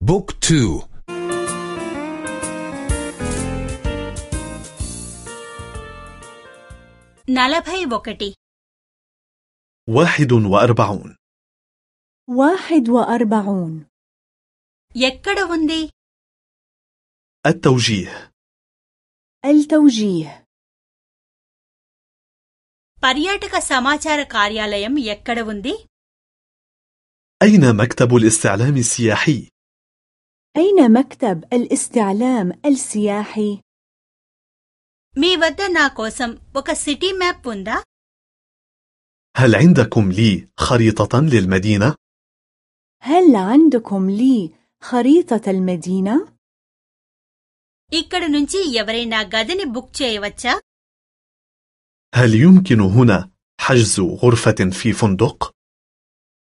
بوك تو నలభై ఒకటి واحد وأربعون واحد وأربعون ఎక్కడ ఉంది التوجيه التوجيه పర్యాటక సమాచార కార్యాలయం ఎక్కడ ఉంది أين مكتب الاستعلام السياحي؟ أين مكتب الاستعلام السياحي؟ మీ వద్ద నా కోసం ఒక సిటీ మ్యాప్ ఉందా هل عندكم لي خريطة للمدينة؟ هل عندكم لي خريطة المدينة؟ ఇక్కడ నుంచి ఎవరైనా గదిని బుక్ చేయవచ్చా هل يمكن هنا حجز غرفة في فندق؟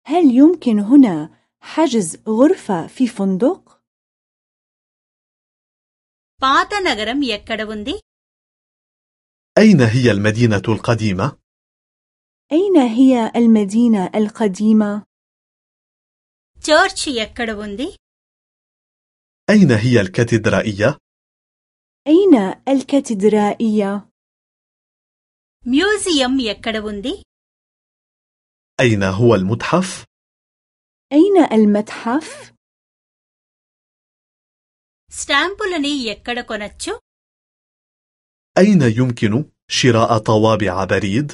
هل يمكن هنا حجز غرفة في فندق؟ పాత నగరం ఎక్కడ ఉంది أين هي المدينة القديمة؟ أين هي المدينة القديمة؟ చర్చ్ ఎక్కడ ఉంది أين هي الكاتدرائية؟ أين الكاتدرائية؟ మ్యూజియం ఎక్కడ ఉంది أين هو المتحف؟ أين المتحف؟ స్టాంపులని ఎక్కడ కొనచ్చు أين يمكن شراء طوابع بريد؟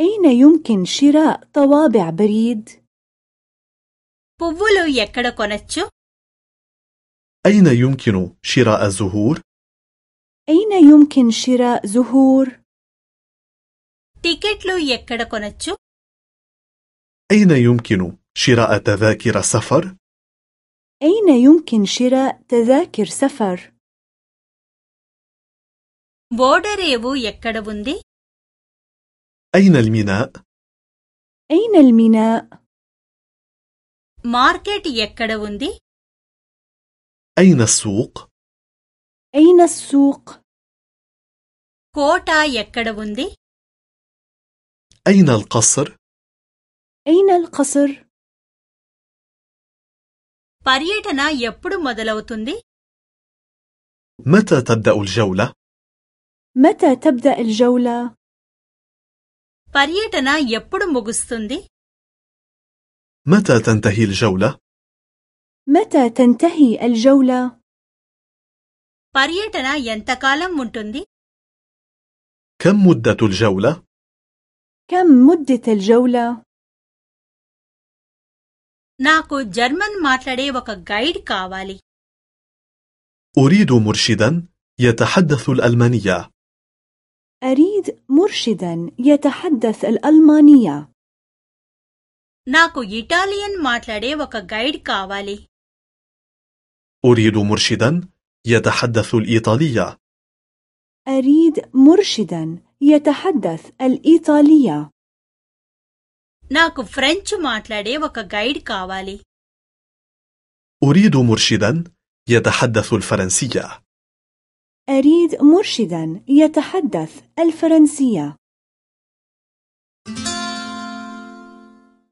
أين يمكن شراء طوابع بريد؟ పువ్వులు ఎక్కడ కొనచ్చు أين يمكن شراء زهور؟ أين يمكن شراء زهور؟ టికెట్లు ఎక్కడ కొనచ్చు أين يمكن شراء تذاكر سفر؟ أين يمكن شراء تذاكر سفر؟ ఓడరేవు ఎక్కడ ఉంది أين الميناء؟ أين الميناء؟ మార్కెట్ ఎక్కడ ఉంది أين السوق؟ أين السوق؟ కోట ఎక్కడ ఉంది أين القصر؟ أين القصر؟ పర్యటన ఎప్పుడు మొదలవుతుంది متى تبدأ الجولة؟ متى تبدأ الجولة؟ పర్యటన ఎప్పుడు ముగుస్తుంది متى تنتهي الجولة؟ متى تنتهي الجولة؟ పర్యటన ఎంతకాలం ఉంటుంది كم مدة الجولة؟ كم مدة الجولة؟ నాకు జర్మన్ మాట్లాడే ఒక గైడ్ కావాలి أريد مرشدا يتحدث الألمانية أريد مرشدا يتحدث الألمانية నాకు ఇటాలియన్ మాట్లాడే ఒక గైడ్ కావాలి أريد مرشدا يتحدث الإيطالية أريد مرشدا يتحدث الإيطالية నాకు ఫ్రెంచ్ మాట్లాడే ఒక గైడ్ కావాలి أريد مرشدا يتحدث الفرنسية أريد مرشدا يتحدث الفرنسية